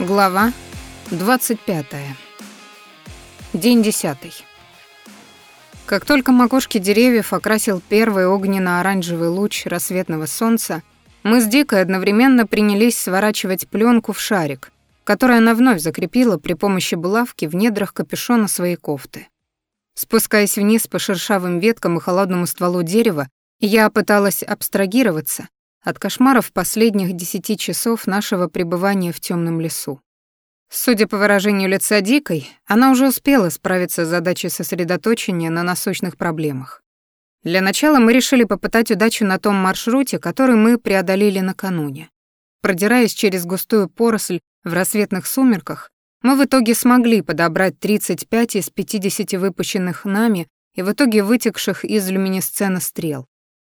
Глава 25. День 10. Как только макушки деревьев окрасил первый огненно-оранжевый луч рассветного солнца, мы с Дикой одновременно принялись сворачивать пленку в шарик, который она вновь закрепила при помощи булавки в недрах капюшона своей кофты. Спускаясь вниз по шершавым веткам и холодному стволу дерева, я пыталась абстрагироваться от кошмаров последних десяти часов нашего пребывания в темном лесу. Судя по выражению лица Дикой, она уже успела справиться с задачей сосредоточения на насущных проблемах. Для начала мы решили попытать удачу на том маршруте, который мы преодолели накануне. Продираясь через густую поросль в рассветных сумерках, мы в итоге смогли подобрать 35 из 50 выпущенных нами и в итоге вытекших из люминесцена стрел.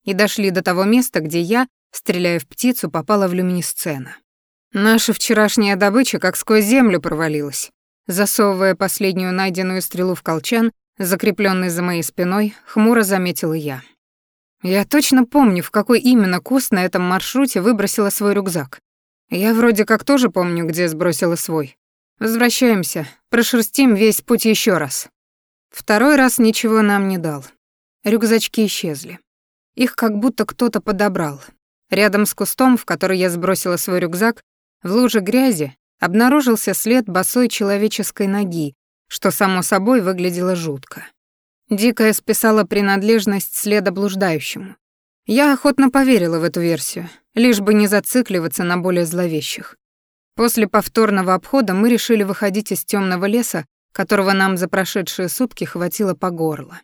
И дошли до того места, где я стреляя в птицу, попала в люминесцена. Наша вчерашняя добыча как сквозь землю провалилась. Засовывая последнюю найденную стрелу в колчан, закрепленный за моей спиной, хмуро заметила я. Я точно помню, в какой именно куст на этом маршруте выбросила свой рюкзак. Я вроде как тоже помню, где сбросила свой. Возвращаемся, прошерстим весь путь еще раз. Второй раз ничего нам не дал. Рюкзачки исчезли. Их как будто кто-то подобрал, Рядом с кустом, в который я сбросила свой рюкзак, в луже грязи обнаружился след босой человеческой ноги, что само собой выглядело жутко. Дикая списала принадлежность следа блуждающему. Я охотно поверила в эту версию, лишь бы не зацикливаться на более зловещих. После повторного обхода мы решили выходить из темного леса, которого нам за прошедшие сутки хватило по горло.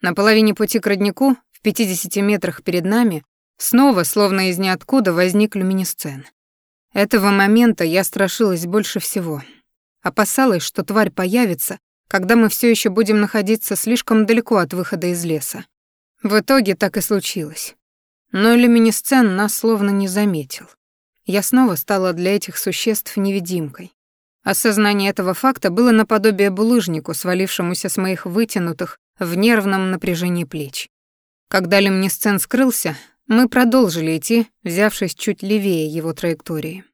На половине пути к роднику, в 50 метрах перед нами, Снова, словно из ниоткуда, возник люминесцен. Этого момента я страшилась больше всего. Опасалась, что тварь появится, когда мы все еще будем находиться слишком далеко от выхода из леса. В итоге так и случилось. Но люминесцен нас словно не заметил. Я снова стала для этих существ невидимкой. Осознание этого факта было наподобие булыжнику, свалившемуся с моих вытянутых в нервном напряжении плеч. Когда люминесцен скрылся, мы продолжили идти, взявшись чуть левее его траектории.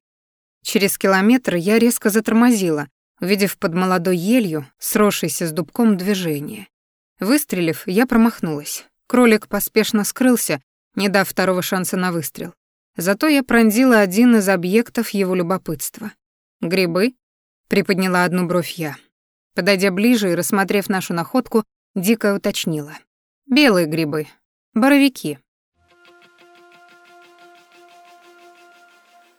Через километр я резко затормозила, увидев под молодой елью, сросшейся с дубком, движение. Выстрелив, я промахнулась. Кролик поспешно скрылся, не дав второго шанса на выстрел. Зато я пронзила один из объектов его любопытства. «Грибы?» — приподняла одну бровь я. Подойдя ближе и рассмотрев нашу находку, дико уточнила. «Белые грибы. Боровики».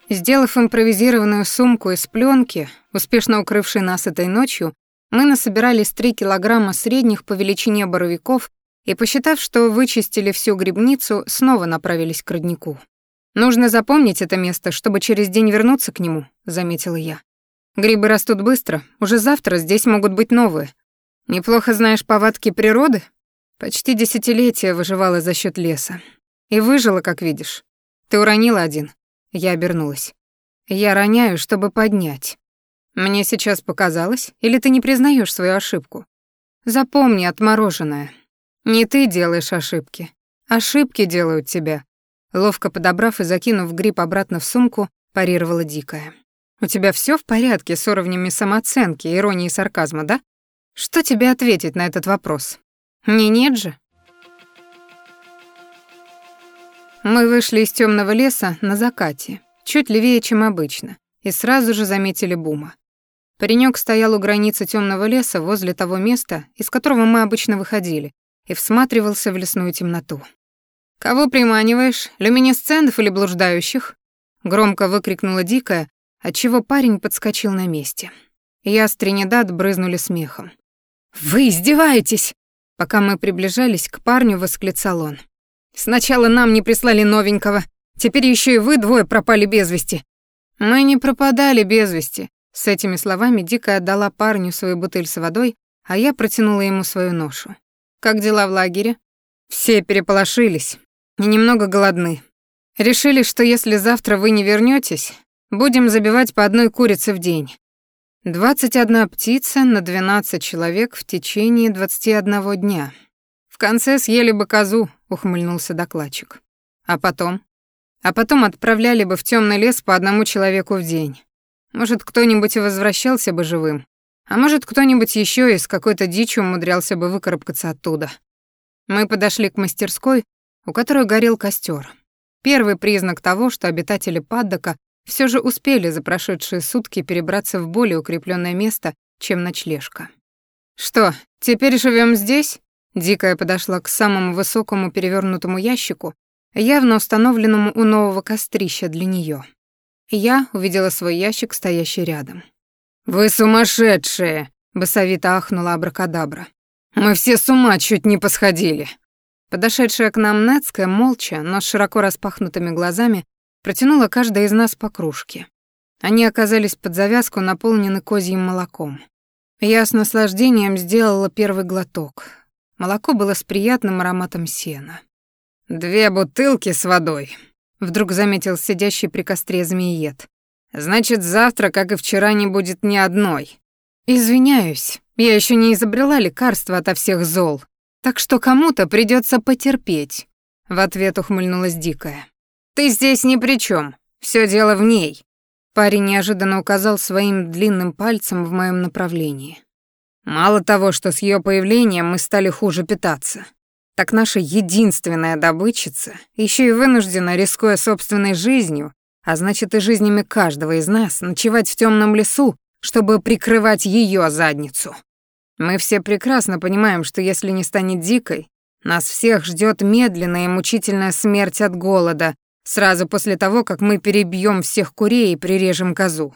Сделав импровизированную сумку из пленки, успешно укрывшей нас этой ночью, мы насобирались 3 килограмма средних по величине боровиков и, посчитав, что вычистили всю грибницу, снова направились к роднику. «Нужно запомнить это место, чтобы через день вернуться к нему», — заметила я. «Грибы растут быстро, уже завтра здесь могут быть новые. Неплохо знаешь повадки природы?» Почти десятилетия выживала за счет леса. И выжила, как видишь. Ты уронила один, я обернулась. Я роняю, чтобы поднять. Мне сейчас показалось, или ты не признаешь свою ошибку? Запомни, отмороженная. Не ты делаешь ошибки. Ошибки делают тебя. Ловко подобрав и закинув гриб обратно в сумку, парировала дикая. У тебя все в порядке с уровнями самооценки, иронии и сарказма, да? Что тебе ответить на этот вопрос? Не нет же? Мы вышли из темного леса на закате, чуть левее, чем обычно, и сразу же заметили Бума. Паренек стоял у границы темного леса возле того места, из которого мы обычно выходили, и всматривался в лесную темноту. «Кого приманиваешь? Люминесцентов или блуждающих?» Громко выкрикнула Дикая, отчего парень подскочил на месте. Я с Тринидад брызнули смехом. «Вы издеваетесь!» Пока мы приближались к парню, восклицал он. Сначала нам не прислали новенького, теперь еще и вы двое пропали без вести. Мы не пропадали без вести. С этими словами Дика отдала парню свою бутыль с водой, а я протянула ему свою ношу. Как дела в лагере? Все переполошились и немного голодны. Решили, что если завтра вы не вернетесь, будем забивать по одной курице в день. 21 птица на 12 человек в течение 21 дня. В конце съели бы козу, ухмыльнулся докладчик. А потом? А потом отправляли бы в темный лес по одному человеку в день. Может, кто-нибудь и возвращался бы живым, а может, кто-нибудь еще из какой-то дичи умудрялся бы выкарабкаться оттуда. Мы подошли к мастерской, у которой горел костер. Первый признак того, что обитатели Паддока все же успели за прошедшие сутки перебраться в более укрепленное место, чем ночлежка. «Что, теперь живем здесь?» Дикая подошла к самому высокому перевернутому ящику, явно установленному у нового кострища для нее. Я увидела свой ящик, стоящий рядом. «Вы сумасшедшие!» — басовито ахнула абракадабра. «Мы все с ума чуть не посходили!» Подошедшая к нам Нецкая, молча, но с широко распахнутыми глазами, протянула каждая из нас по кружке. Они оказались под завязку наполнены козьим молоком. Я с наслаждением сделала первый глоток. Молоко было с приятным ароматом сена. «Две бутылки с водой», — вдруг заметил сидящий при костре змеиед. «Значит, завтра, как и вчера, не будет ни одной». «Извиняюсь, я еще не изобрела лекарства ото всех зол, так что кому-то придется потерпеть», — в ответ ухмыльнулась Дикая. «Ты здесь ни при чем. Все дело в ней». Парень неожиданно указал своим длинным пальцем в моем направлении. Мало того, что с ее появлением мы стали хуже питаться, так наша единственная добытчица еще и вынуждена, рискуя собственной жизнью, а значит и жизнями каждого из нас, ночевать в темном лесу, чтобы прикрывать ее задницу. Мы все прекрасно понимаем, что если не станет дикой, нас всех ждет медленная и мучительная смерть от голода, сразу после того, как мы перебьем всех курей и прирежем козу.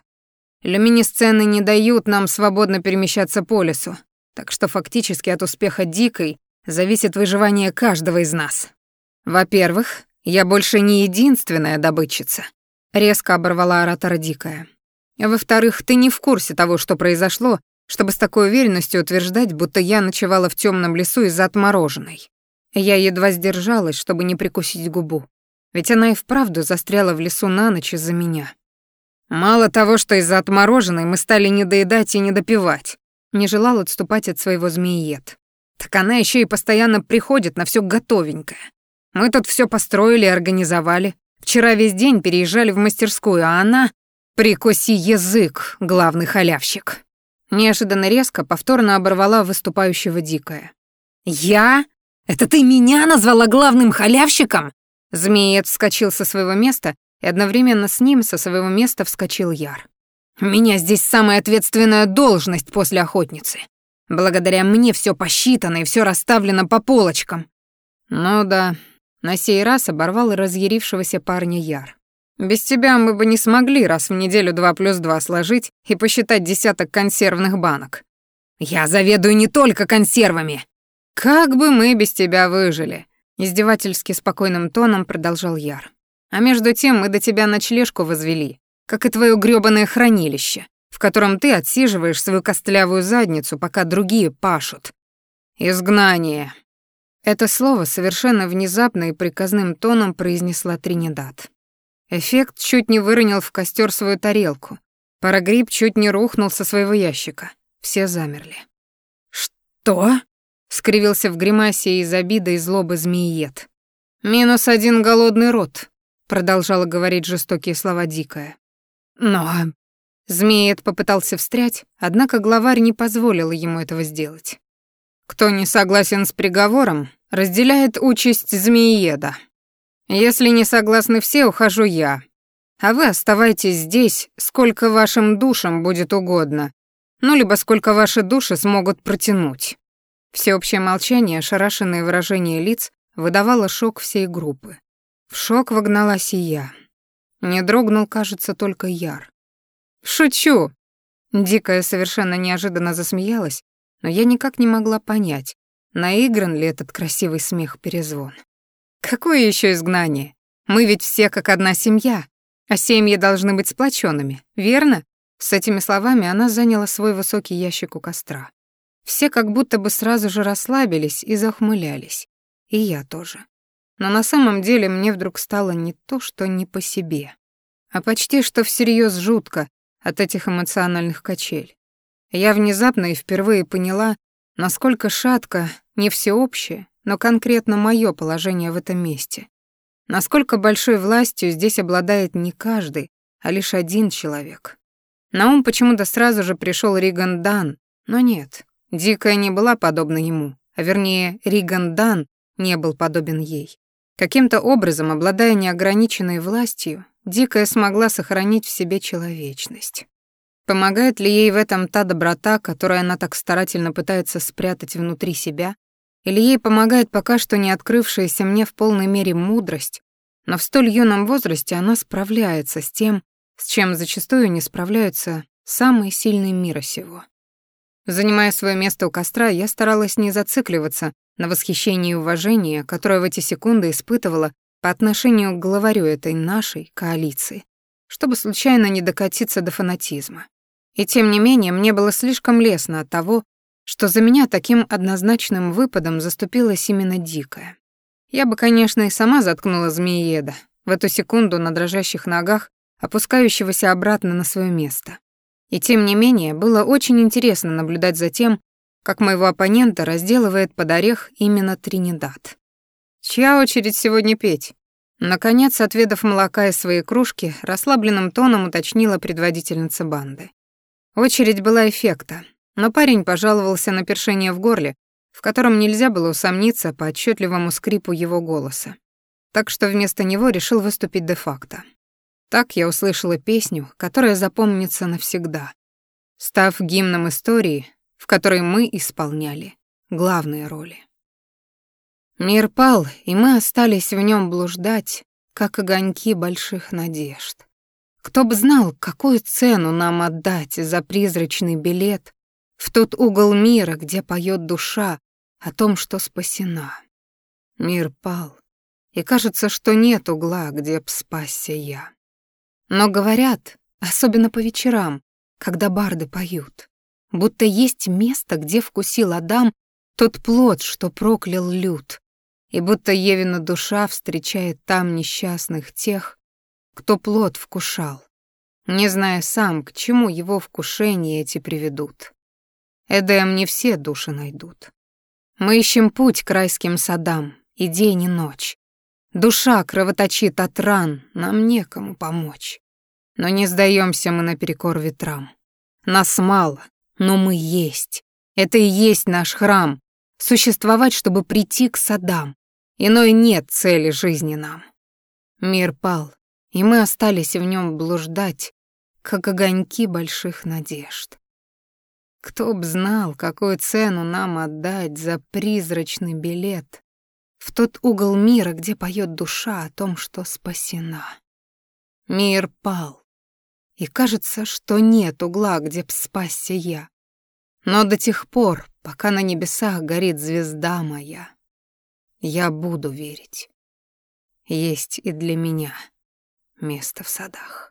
Люминесцены не дают нам свободно перемещаться по лесу, так что фактически от успеха Дикой зависит выживание каждого из нас. Во-первых, я больше не единственная добытчица, резко оборвала оратора Дикая. Во-вторых, ты не в курсе того, что произошло, чтобы с такой уверенностью утверждать, будто я ночевала в темном лесу из-за отмороженной. Я едва сдержалась, чтобы не прикусить губу. Ведь она и вправду застряла в лесу на ночь из-за меня. Мало того, что из-за отмороженной мы стали не доедать и не допивать, не желал отступать от своего змеиед. Так она еще и постоянно приходит на все готовенькое. Мы тут все построили и организовали. Вчера весь день переезжали в мастерскую, а она... Прикуси язык, главный халявщик. Неожиданно резко повторно оборвала выступающего дикая. «Я? Это ты меня назвала главным халявщиком?» Змеец вскочил со своего места и одновременно с ним со своего места вскочил Яр. «У меня здесь самая ответственная должность после охотницы. Благодаря мне все посчитано и все расставлено по полочкам». «Ну да», — на сей раз оборвал разъярившегося парня Яр. «Без тебя мы бы не смогли раз в неделю два плюс два сложить и посчитать десяток консервных банок. Я заведую не только консервами. Как бы мы без тебя выжили?» Издевательски спокойным тоном продолжал Яр. А между тем мы до тебя ночлежку возвели, как и твое грёбаное хранилище, в котором ты отсиживаешь свою костлявую задницу, пока другие пашут. Изгнание. Это слово совершенно внезапно и приказным тоном произнесла Тринидад. Эффект чуть не выронил в костер свою тарелку. Парагриб чуть не рухнул со своего ящика. Все замерли. «Что?» — скривился в гримасе из обиды и злобы змеиед. «Минус один голодный рот продолжала говорить жестокие слова Дикая. Но Змеет попытался встрять, однако главарь не позволил ему этого сделать. Кто не согласен с приговором, разделяет участь змеиеда. Если не согласны все, ухожу я. А вы оставайтесь здесь, сколько вашим душам будет угодно, ну либо сколько ваши души смогут протянуть. Всеобщее молчание, ошарашенное выражение лиц выдавало шок всей группы. В шок вогналась и я. Не дрогнул, кажется, только Яр. «Шучу!» Дикая совершенно неожиданно засмеялась, но я никак не могла понять, наигран ли этот красивый смех-перезвон. «Какое еще изгнание? Мы ведь все как одна семья, а семьи должны быть сплоченными, верно?» С этими словами она заняла свой высокий ящик у костра. Все как будто бы сразу же расслабились и захмылялись. И я тоже. Но на самом деле мне вдруг стало не то, что не по себе, а почти что всерьез жутко от этих эмоциональных качель. Я внезапно и впервые поняла, насколько шатко не всеобщее, но конкретно мое положение в этом месте. Насколько большой властью здесь обладает не каждый, а лишь один человек. На ум почему-то сразу же пришел Риган Дан, но нет, Дикая не была подобна ему, а вернее, Риган Дан не был подобен ей. Каким-то образом, обладая неограниченной властью, Дикая смогла сохранить в себе человечность. Помогает ли ей в этом та доброта, которую она так старательно пытается спрятать внутри себя? Или ей помогает пока что не открывшаяся мне в полной мере мудрость, но в столь юном возрасте она справляется с тем, с чем зачастую не справляются самые сильные мира сего. Занимая свое место у костра, я старалась не зацикливаться на восхищении и уважении, которое в эти секунды испытывала по отношению к главарю этой нашей коалиции, чтобы случайно не докатиться до фанатизма. И тем не менее, мне было слишком лестно от того, что за меня таким однозначным выпадом заступилась именно дикая. Я бы, конечно, и сама заткнула змеееда, в эту секунду на дрожащих ногах, опускающегося обратно на свое место. И тем не менее, было очень интересно наблюдать за тем, как моего оппонента разделывает под орех именно Тринидад. Чья очередь сегодня петь? Наконец, отведав молока из своей кружки, расслабленным тоном уточнила предводительница банды. Очередь была эффекта, но парень пожаловался на першение в горле, в котором нельзя было усомниться по отчетливому скрипу его голоса. Так что вместо него решил выступить де-факто. Так я услышала песню, которая запомнится навсегда, став гимном истории, в которой мы исполняли главные роли. Мир пал, и мы остались в нем блуждать, как огоньки больших надежд. Кто бы знал, какую цену нам отдать за призрачный билет в тот угол мира, где поет душа о том, что спасена. Мир пал, и кажется, что нет угла, где б спасся я. Но говорят, особенно по вечерам, когда барды поют, будто есть место, где вкусил Адам тот плод, что проклял люд, и будто Евина душа встречает там несчастных тех, кто плод вкушал, не зная сам, к чему его вкушения эти приведут. Эдем не все души найдут. Мы ищем путь к райским садам, и день, и ночь, Душа кровоточит от ран, нам некому помочь. Но не сдаемся мы наперекор ветрам. Нас мало, но мы есть. Это и есть наш храм. Существовать, чтобы прийти к садам. Иной нет цели жизни нам. Мир пал, и мы остались в нем блуждать, как огоньки больших надежд. Кто б знал, какую цену нам отдать за призрачный билет в тот угол мира, где поет душа о том, что спасена. Мир пал, и кажется, что нет угла, где б спасся я. Но до тех пор, пока на небесах горит звезда моя, я буду верить. Есть и для меня место в садах.